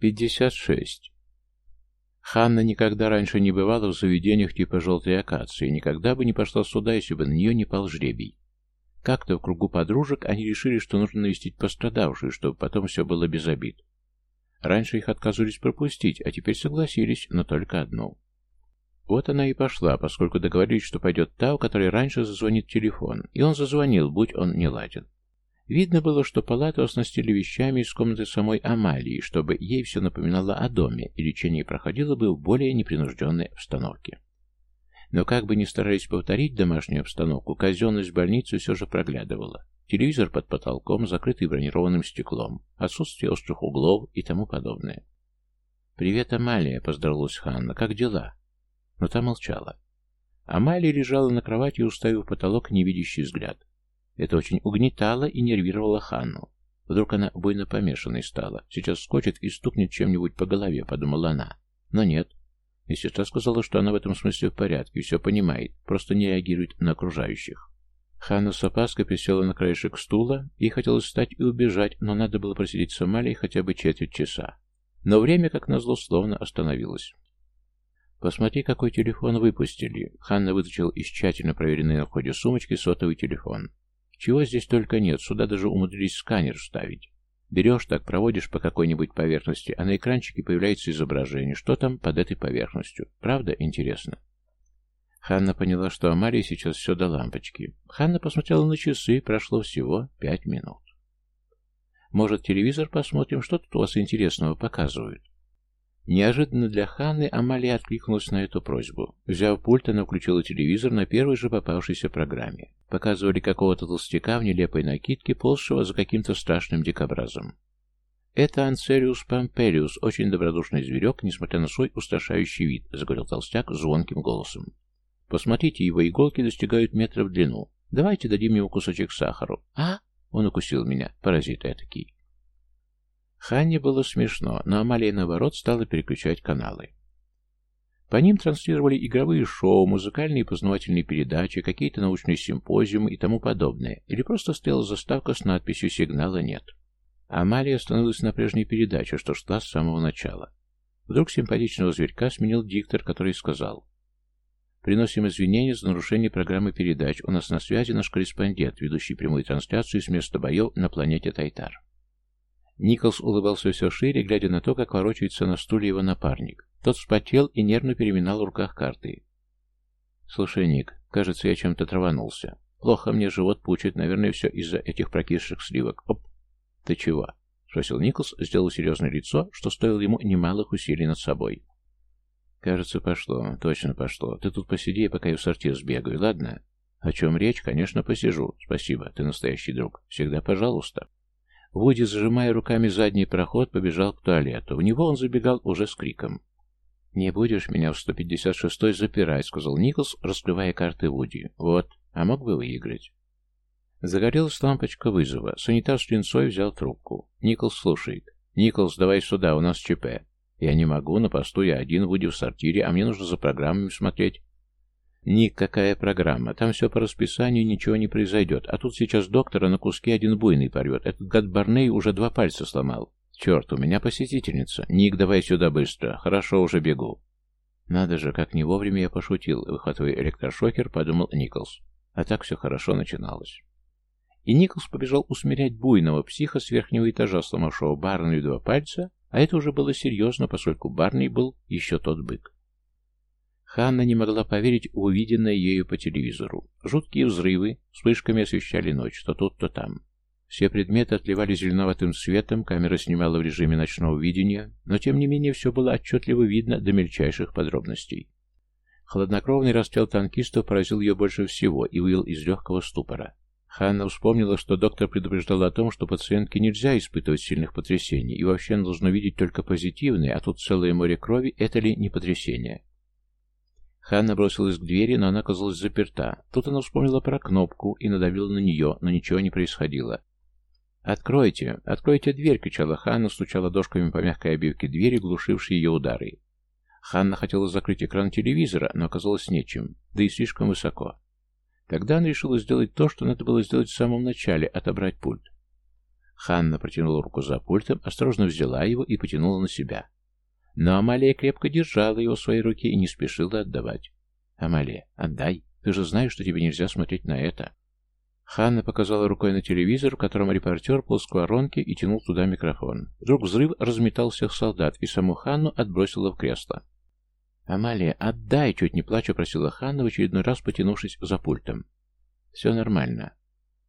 56. Ханна никогда раньше не бывала в заведениях типа «желтой акации», никогда бы не пошла сюда, если бы на нее не пал жребий. Как-то в кругу подружек они решили, что нужно навестить пострадавшую, чтобы потом все было без обид. Раньше их отказывались пропустить, а теперь согласились, но только одну. Вот она и пошла, поскольку договорились, что пойдет та, у которой раньше зазвонит телефон, и он зазвонил, будь он не ладен. Видно было, что палату оснастили вещами из комнаты самой Амалии, чтобы ей все напоминало о доме, и лечение проходило бы в более непринужденной обстановке. Но как бы ни старались повторить домашнюю обстановку, казенность больницы все же проглядывала. Телевизор под потолком, закрытый бронированным стеклом, отсутствие острых углов и тому подобное. «Привет, Амалия», — поздоровалась Ханна. «Как дела?» Но та молчала. Амалия лежала на кровати, уставив потолок невидящий взгляд. Это очень угнетало и нервировало Ханну. Вдруг она буйно помешанной стала. Сейчас скочит и стукнет чем-нибудь по голове, подумала она. Но нет. И сестра сказала, что она в этом смысле в порядке, все понимает, просто не реагирует на окружающих. Ханна с опаской присела на краешек стула, ей хотелось встать и убежать, но надо было просидеть с Амалией хотя бы четверть часа. Но время, как назло, словно остановилось. «Посмотри, какой телефон выпустили». Ханна вытащила из тщательно проверенной на входе сумочки сотовый телефон. Чего здесь только нет, сюда даже умудрились сканер вставить. Берешь так, проводишь по какой-нибудь поверхности, а на экранчике появляется изображение, что там под этой поверхностью. Правда интересно? Ханна поняла, что Амария сейчас все до лампочки. Ханна посмотрела на часы, прошло всего пять минут. «Может, телевизор посмотрим? Что тут у вас интересного показывают?» Неожиданно для Ханны Амалия откликнулась на эту просьбу. Взяв пульт, она включила телевизор на первой же попавшейся программе. Показывали какого-то толстяка в нелепой накидке, ползшего за каким-то страшным дикобразом. «Это Анцериус Пампелиус, очень добродушный зверек, несмотря на свой устрашающий вид», — заговорил толстяк звонким голосом. Посмотрите, его иголки достигают метра в длину. Давайте дадим ему кусочек сахару. А? Он укусил меня, паразит этакий. Ханне было смешно, но Амалия, наоборот, стала переключать каналы. По ним транслировали игровые шоу, музыкальные и познавательные передачи, какие-то научные симпозиумы и тому подобное, или просто стояла заставка с надписью «Сигнала нет». Амалия остановилась на прежней передаче, что шла с самого начала. Вдруг симпатичного зверька сменил диктор, который сказал Приносим извинения за нарушение программы передач. У нас на связи наш корреспондент, ведущий прямую трансляцию с места боев на планете Тайтар. Николс улыбался все шире, глядя на то, как ворочается на стуле его напарник. Тот вспотел и нервно переминал в руках карты. «Слушай, Ник, кажется, я чем-то траванулся. Плохо мне живот пучит, наверное, все из-за этих прокисших сливок. Оп! Ты чего?» — спросил Николс, сделал серьезное лицо, что стоило ему немалых усилий над собой. Кажется, пошло. Точно пошло. Ты тут посиди, пока я в сортир сбегаю, ладно? О чем речь? Конечно, посижу. Спасибо, ты настоящий друг. Всегда пожалуйста. Вуди, зажимая руками задний проход, побежал к туалету. В него он забегал уже с криком. «Не будешь меня в 156-й запирать», — сказал Николс, раскрывая карты Вуди. «Вот, а мог бы выиграть». Загорелась лампочка вызова. Санитар с линцой взял трубку. Николс слушает. «Николс, давай сюда, у нас ЧП». Я не могу, на посту я один, Вуди в сортире, а мне нужно за программами смотреть. Ник, какая программа? Там все по расписанию, ничего не произойдет. А тут сейчас доктора на куски один буйный порвет. Этот гад Барней уже два пальца сломал. Черт, у меня посетительница. Ник, давай сюда быстро. Хорошо, уже бегу. Надо же, как не вовремя я пошутил, выхватывая электрошокер, подумал Николс. А так все хорошо начиналось. И Николс побежал усмирять буйного психа с верхнего этажа, сломавшего Барнею два пальца, а это уже было серьезно, поскольку Барни был еще тот бык. Ханна не могла поверить увиденное ею по телевизору. Жуткие взрывы вспышками освещали ночь, то тут, то там. Все предметы отливали зеленоватым светом, камера снимала в режиме ночного видения, но тем не менее все было отчетливо видно до мельчайших подробностей. Хладнокровный расстрел танкистов поразил ее больше всего и вывел из легкого ступора. Ханна вспомнила, что доктор предупреждал о том, что пациентке нельзя испытывать сильных потрясений, и вообще она видеть только позитивные, а тут целое море крови, это ли не потрясение? Ханна бросилась к двери, но она оказалась заперта. Тут она вспомнила про кнопку и надавила на нее, но ничего не происходило. «Откройте! Откройте дверь!» — кричала Ханна, стучала дошками по мягкой обивке двери, глушившей ее удары. Ханна хотела закрыть экран телевизора, но оказалось нечем, да и слишком высоко. Тогда она решила сделать то, что надо было сделать в самом начале — отобрать пульт. Ханна протянула руку за пультом, осторожно взяла его и потянула на себя. Но Амалия крепко держала его в своей руке и не спешила отдавать. «Амалия, отдай. Ты же знаешь, что тебе нельзя смотреть на это». Ханна показала рукой на телевизор, в котором репортер полз к воронке и тянул туда микрофон. Вдруг взрыв разметал всех солдат, и саму Ханну отбросила в кресло. «Амалия, отдай!» — чуть не плача просила Ханна, в очередной раз потянувшись за пультом. «Все нормально».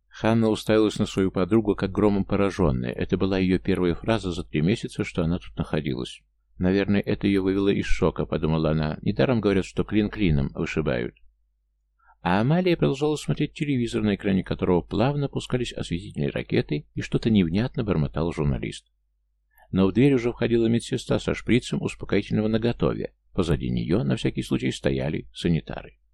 Ханна уставилась на свою подругу, как громом пораженная. Это была ее первая фраза за три месяца, что она тут находилась. Наверное, это ее вывело из шока, подумала она. Недаром говорят, что клин клином вышибают. А Амалия продолжала смотреть телевизор, на экране которого плавно пускались осветительные ракеты, и что-то невнятно бормотал журналист. Но в дверь уже входила медсестра со шприцем успокоительного наготове. Позади нее, на всякий случай, стояли санитары.